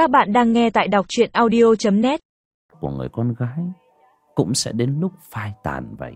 Các bạn đang nghe tại đọc truyện audio.net Của người con gái Cũng sẽ đến lúc phai tàn vậy.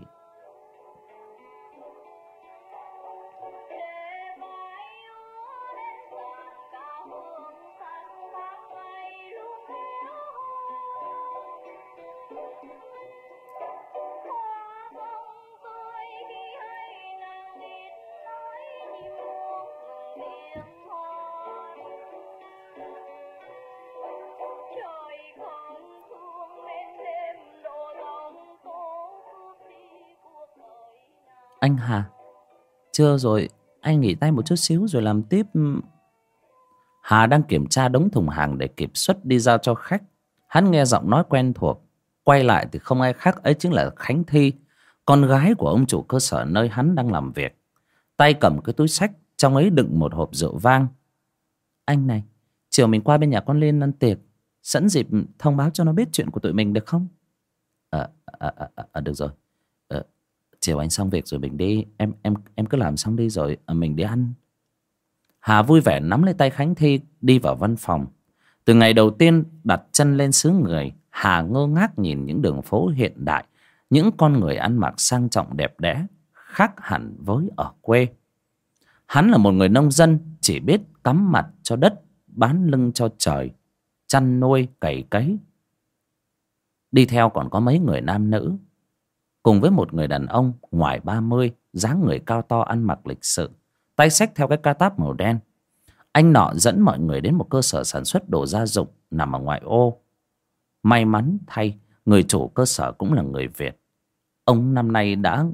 Anh Hà. Chưa rồi Anh nghỉ tay một chút xíu rồi làm tiếp. Hà đang kiểm tra đống thùng hàng Để kịp xuất đi giao cho khách. Hắn nghe giọng nói quen thuộc. Quay lại thì không ai khác ấy chính là Khánh Thi Con gái của ông chủ cơ sở nơi hắn đang làm việc. Tay cầm cái túi sách Trong ấy đựng một hộp rượu vang. Anh này Chiều mình qua bên nhà con Liên ăn tiệc. Sẵn dịp thông báo cho nó biết chuyện của tụi mình được không? À, à, à, à được rồi chiều anh xong việc rồi mình đi. Em em em cứ làm xong đi rồi à, mình đi ăn. Hà vui vẻ nắm lấy tay khánh thi, đi vào văn phòng. Từ ngày đầu tiên, đặt chân lên xứ người, hà ngơ ngác nhìn những đường phố hiện đại, những con người ăn mặc sang trọng đẹp đẽ, khác hẳn với ở quê. Hắn là một người nông dân, chỉ biết cắm mặt cho đất, bán lưng cho trời, chăn nuôi, cày cấy. Đi theo còn có mấy người nam nữ cùng với một người đàn ông ngoài ba mươi, dáng người cao to ăn mặc lịch sự, tay xách theo cái ca táp màu đen. Anh nọ dẫn mọi người đến một cơ sở sản xuất đồ gia dụng nằm ở ngoại ô. May mắn thay, người chủ cơ sở cũng là người việt. Ông năm nay đã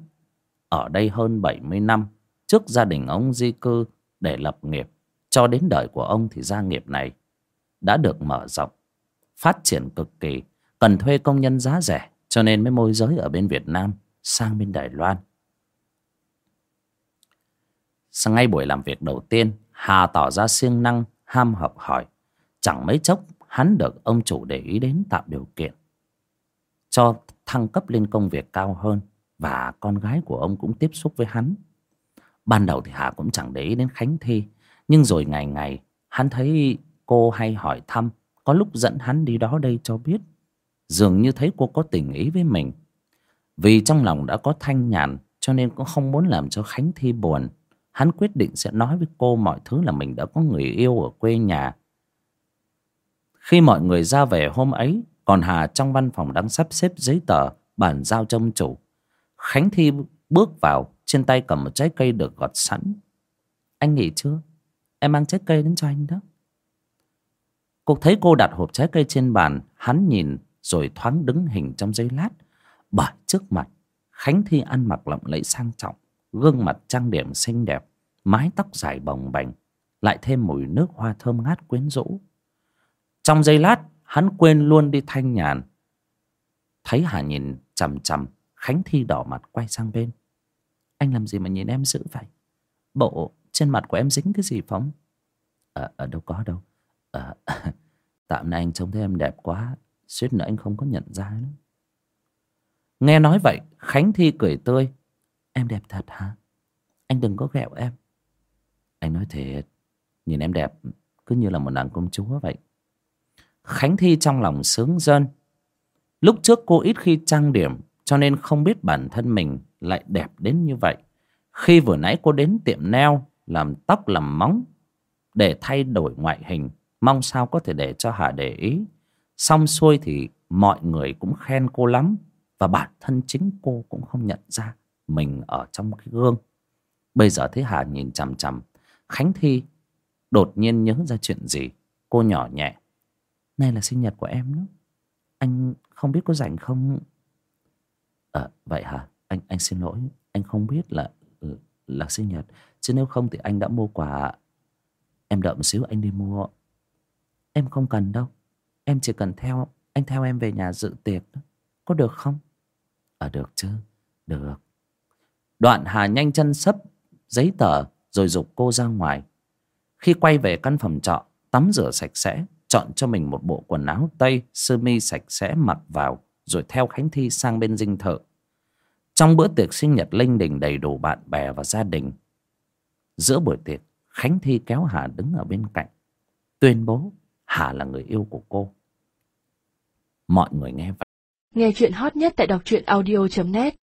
ở đây hơn bảy mươi năm, trước gia đình ông di cư để lập nghiệp. Cho đến đời của ông thì gia nghiệp này đã được mở rộng, phát triển cực kỳ, cần thuê công nhân giá rẻ cho nên mới môi giới ở bên Việt Nam sang bên Đài Loan. Sang ngay buổi làm việc đầu tiên, Hà tỏ ra siêng năng, ham học hỏi. Chẳng mấy chốc, hắn được ông chủ để ý đến tạo điều kiện. Cho thăng cấp lên công việc cao hơn và con gái của ông cũng tiếp xúc với hắn. Ban đầu thì Hà cũng chẳng để ý đến Khánh Thi, nhưng rồi ngày ngày hắn thấy cô hay hỏi thăm, có lúc dẫn hắn đi đó đây cho biết dường như thấy cô có tình ý với mình. Vì trong lòng đã có thanh nhàn, cho nên cũng không muốn làm cho khánh thi buồn. Hắn quyết định sẽ nói với cô mọi thứ là mình đã có người yêu ở quê nhà. Khi mọi người ra về hôm ấy, còn hà trong văn phòng đang sắp xếp giấy tờ, bàn giao trông chủ. Khánh thi bước vào, trên tay cầm một trái cây được gọt sẵn. Anh nghỉ chưa? Em mang trái cây đến cho anh đó. Cô thấy cô đặt hộp trái cây trên bàn, hắn nhìn rồi thoáng đứng hình trong giây lát. Bởi trước mặt khánh thi ăn mặc lộng lẫy sang trọng gương mặt trang điểm xinh đẹp mái tóc dài bồng bềnh lại thêm mùi nước hoa thơm ngát quyến rũ. Trong giây lát hắn quên luôn đi thanh nhàn. Thấy hà nhìn chằm chằm khánh thi đỏ mặt quay sang bên. Anh làm gì mà nhìn em dữ vậy? Bộ trên mặt của em dính cái gì phóng? Ở à, à, đâu có đâu. À, tạm nay anh trông thấy em đẹp quá suýt nữa anh không có nhận ra nữa. nghe nói vậy, khánh thi cười tươi. Em đẹp thật hả? Anh đừng có ghẹo em. Anh nói thiệt, nhìn em đẹp cứ như là một nàng công chúa vậy. Khánh thi trong lòng sướng dân lúc trước cô ít khi trang điểm, cho nên không biết bản thân mình lại đẹp đến như vậy. Khi vừa nãy cô đến tiệm neo làm tóc, làm móng để thay đổi ngoại hình, mong sao có thể để cho hà để ý xong xuôi thì mọi người cũng khen cô lắm và bản thân chính cô cũng không nhận ra mình ở trong cái gương. Bây giờ thấy hà nhìn chằm chằm, khánh thi đột nhiên nhớ ra chuyện gì? Cô nhỏ nhẹ, nay là sinh nhật của em nữa anh không biết có rảnh không? Ờ vậy hả? Anh anh xin lỗi, anh không biết là ừ, là sinh nhật. Chứ nếu không thì anh đã mua quà. Em đợi một xíu anh đi mua. Em không cần đâu. Em chỉ cần theo, Anh theo em về nhà dự tiệc. Có được không? À được chứ. Được. Đoạn Hà nhanh chân sấp giấy tờ Rồi dục cô ra ngoài. Khi quay về căn phòng trọ, Tắm rửa sạch sẽ, Chọn cho mình một bộ quần áo tây, Sơ mi sạch sẽ mặc vào, Rồi theo Khánh Thi sang bên dinh thự. Trong bữa tiệc sinh nhật linh đình đầy đủ bạn bè và gia đình. Giữa buổi tiệc, Khánh Thi kéo Hà đứng ở bên cạnh. Tuyên bố hà là người yêu của cô mọi người nghe vậy. Nghe chuyện hot nhất tại đọc truyện audio.net